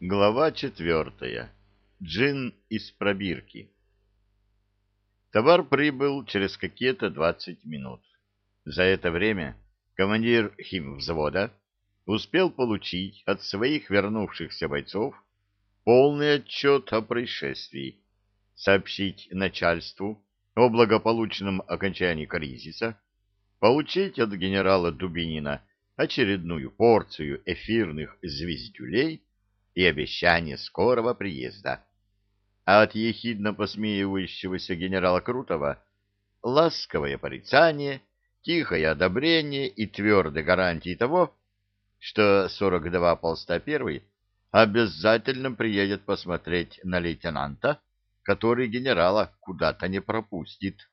Глава четвертая. Джин из пробирки. Товар прибыл через какие-то двадцать минут. За это время командир химвзвода успел получить от своих вернувшихся бойцов полный отчет о происшествии, сообщить начальству о благополучном окончании кризиса, получить от генерала Дубинина очередную порцию эфирных звездюлей и обещание скорого приезда. А от ехидно посмеивающегося генерала Крутого ласковое порицание, тихое одобрение и твердые гарантии того, что 42 полста первый обязательно приедет посмотреть на лейтенанта, который генерала куда-то не пропустит.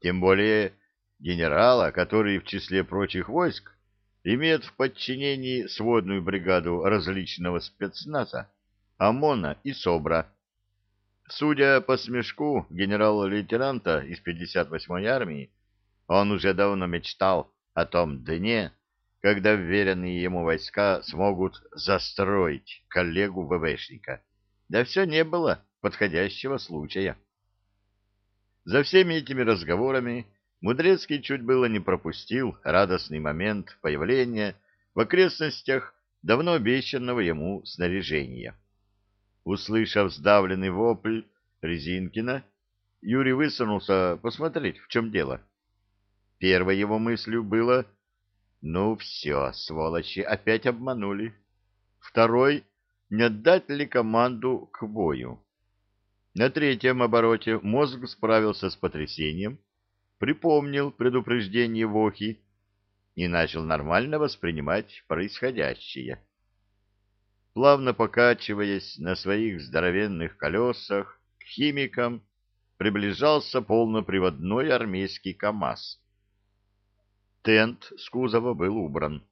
Тем более генерала, который в числе прочих войск имеет в подчинении сводную бригаду различного спецназа, ОМОНа и СОБРа. Судя по смешку генерала-лейтенанта из 58-й армии, он уже давно мечтал о том дне, когда вверенные ему войска смогут застроить коллегу ВВшника. Да все не было подходящего случая. За всеми этими разговорами Мудрецкий чуть было не пропустил радостный момент появления в окрестностях давно обещанного ему снаряжения. Услышав сдавленный вопль Резинкина, Юрий высунулся посмотреть, в чем дело. Первой его мыслью было «Ну все, сволочи, опять обманули». Второй «Не отдать ли команду к бою?» На третьем обороте мозг справился с потрясением, припомнил предупреждение Вохи и начал нормально воспринимать происходящее. Плавно покачиваясь на своих здоровенных колесах, к химикам приближался полноприводной армейский КАМАЗ. Тент с кузова был убран,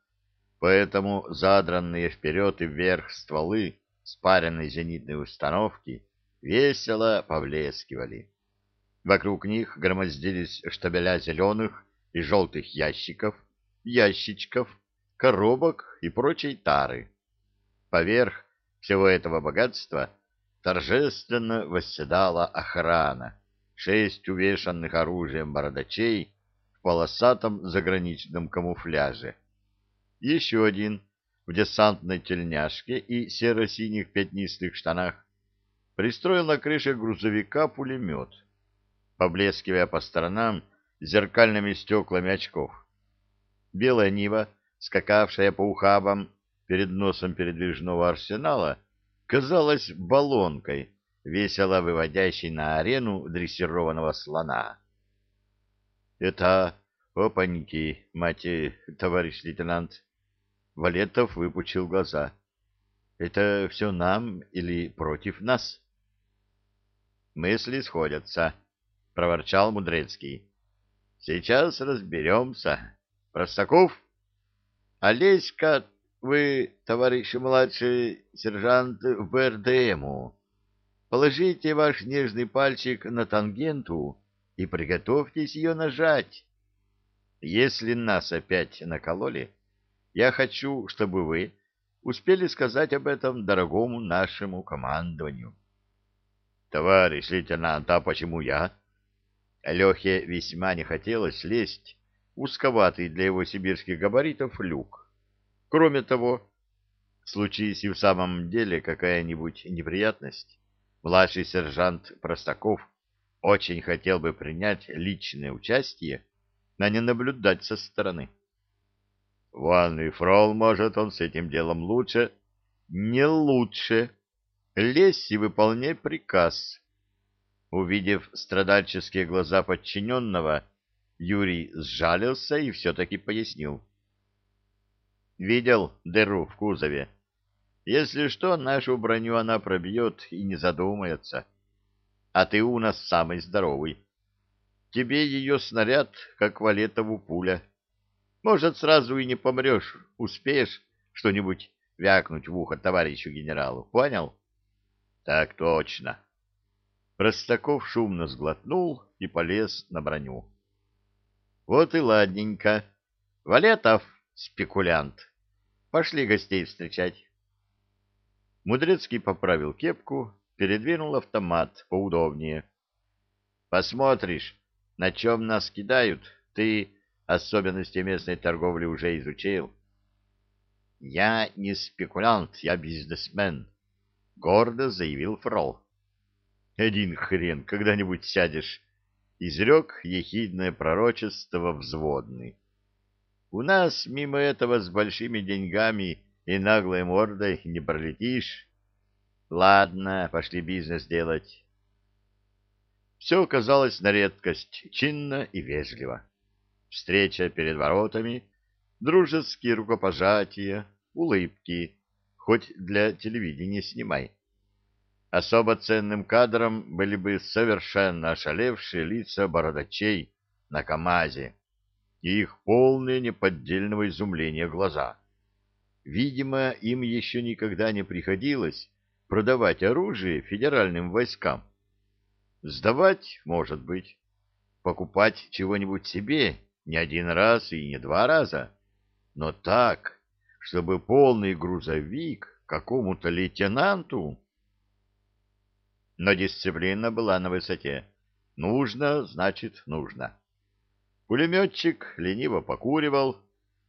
поэтому задранные вперед и вверх стволы спаренной зенитной установки весело повлескивали. Вокруг них громоздились штабеля зеленых и желтых ящиков, ящичков, коробок и прочей тары. Поверх всего этого богатства торжественно восседала охрана, шесть увешанных оружием бородачей в полосатом заграничном камуфляже. Еще один в десантной тельняшке и серо-синих пятнистых штанах пристроил на крыше грузовика пулемет — поблескивая по сторонам зеркальными стеклами очков. Белая Нива, скакавшая по ухабам перед носом передвижного арсенала, казалась баллонкой, весело выводящей на арену дрессированного слона. — Это опаньки, мать, товарищ лейтенант. Валетов выпучил глаза. — Это все нам или против нас? Мысли сходятся. — проворчал Мудрецкий. Сейчас разберемся. Простаков? Олеська, вы, товарищ младший сержант, в БРДМу. Положите ваш нежный пальчик на тангенту и приготовьтесь ее нажать. Если нас опять накололи, я хочу, чтобы вы успели сказать об этом дорогому нашему командованию. — Товарищ лейтенант, а почему я? Лехе весьма не хотелось лезть узковатый для его сибирских габаритов люк. Кроме того, случись и в самом деле какая-нибудь неприятность, младший сержант Простаков очень хотел бы принять личное участие, а не наблюдать со стороны. Ван и фрол, может, он с этим делом лучше. Не лучше. Лезь и выполняй приказ. Увидев страдальческие глаза подчиненного, Юрий сжалился и все-таки пояснил. «Видел дыру в кузове? Если что, нашу броню она пробьет и не задумается. А ты у нас самый здоровый. Тебе ее снаряд, как валетову пуля. Может, сразу и не помрешь, успеешь что-нибудь вякнуть в ухо товарищу генералу, понял?» «Так точно», Простаков шумно сглотнул и полез на броню. Вот и ладненько. Валетов, спекулянт. Пошли гостей встречать. Мудрецкий поправил кепку, передвинул автомат поудобнее. Посмотришь, на чем нас кидают, ты особенности местной торговли уже изучил. Я не спекулянт, я бизнесмен, гордо заявил Фрол. Один хрен, когда-нибудь сядешь, изрек ехидное пророчество взводный. У нас мимо этого с большими деньгами и наглой мордой не пролетишь. Ладно, пошли бизнес делать. Все оказалось на редкость чинно и вежливо. Встреча перед воротами, дружеские рукопожатия, улыбки, хоть для телевидения снимай. Особо ценным кадром были бы совершенно ошалевшие лица бородачей на КамАЗе и их полные неподдельного изумления глаза. Видимо, им еще никогда не приходилось продавать оружие федеральным войскам. Сдавать, может быть, покупать чего-нибудь себе не один раз и не два раза, но так, чтобы полный грузовик какому-то лейтенанту но дисциплина была на высоте. Нужно, значит, нужно. Пулеметчик лениво покуривал,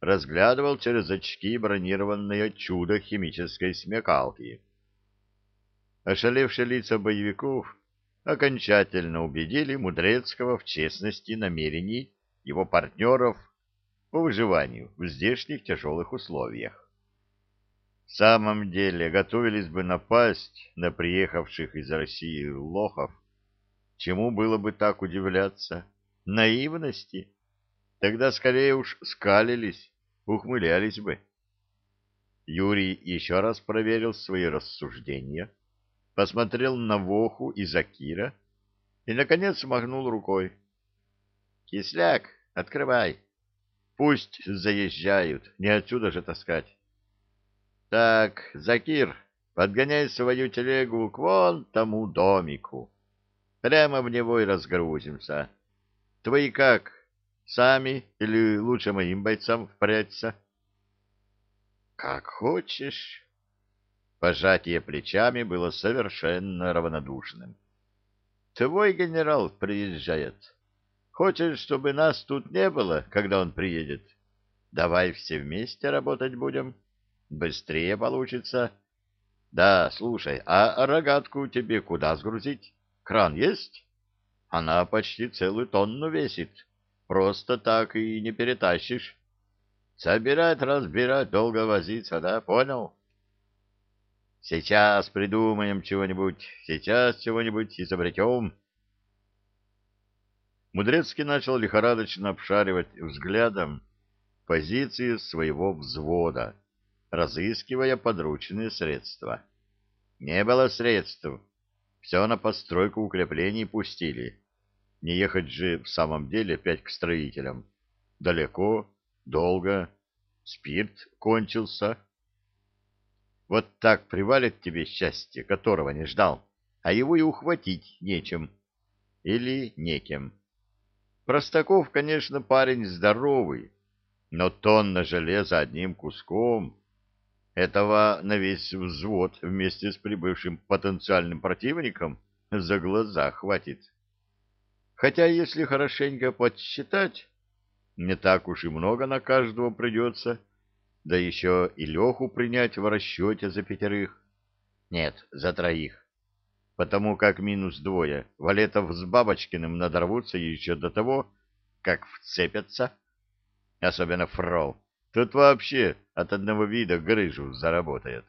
разглядывал через очки бронированное чудо химической смекалки. Ошалевшие лица боевиков окончательно убедили Мудрецкого в честности намерений его партнеров по выживанию в здешних тяжелых условиях. В самом деле готовились бы напасть на приехавших из России лохов. Чему было бы так удивляться? Наивности? Тогда скорее уж скалились, ухмылялись бы. Юрий еще раз проверил свои рассуждения, посмотрел на Воху и Закира и, наконец, махнул рукой. — Кисляк, открывай. Пусть заезжают, не отсюда же таскать. Так, Закир, подгоняй свою телегу к вон тому домику. Прямо в него и разгрузимся. Твои как, сами или лучше моим бойцам впрячься? Как хочешь. Пожатие плечами было совершенно равнодушным. Твой генерал приезжает. Хочешь, чтобы нас тут не было, когда он приедет? Давай все вместе работать будем. — Быстрее получится. Да, слушай, а рогатку тебе куда сгрузить? Кран есть? Она почти целую тонну весит. Просто так и не перетащишь. Собирать, разбирать, долго возиться, да? Понял? Сейчас придумаем чего-нибудь, сейчас чего-нибудь изобретем. Мудрецкий начал лихорадочно обшаривать взглядом позиции своего взвода разыскивая подручные средства. Не было средств. Все на постройку укреплений пустили. Не ехать же в самом деле опять к строителям. Далеко, долго, спирт кончился. Вот так привалит тебе счастье, которого не ждал, а его и ухватить нечем. Или некем. Простаков, конечно, парень здоровый, но тонна железа одним куском этого на весь взвод вместе с прибывшим потенциальным противником за глаза хватит. Хотя, если хорошенько подсчитать, не так уж и много на каждого придется, да еще и Леху принять в расчете за пятерых. Нет, за троих. Потому как минус двое, Валетов с Бабочкиным надорвутся еще до того, как вцепятся, особенно Фрол Тут вообще от одного вида грыжу заработает.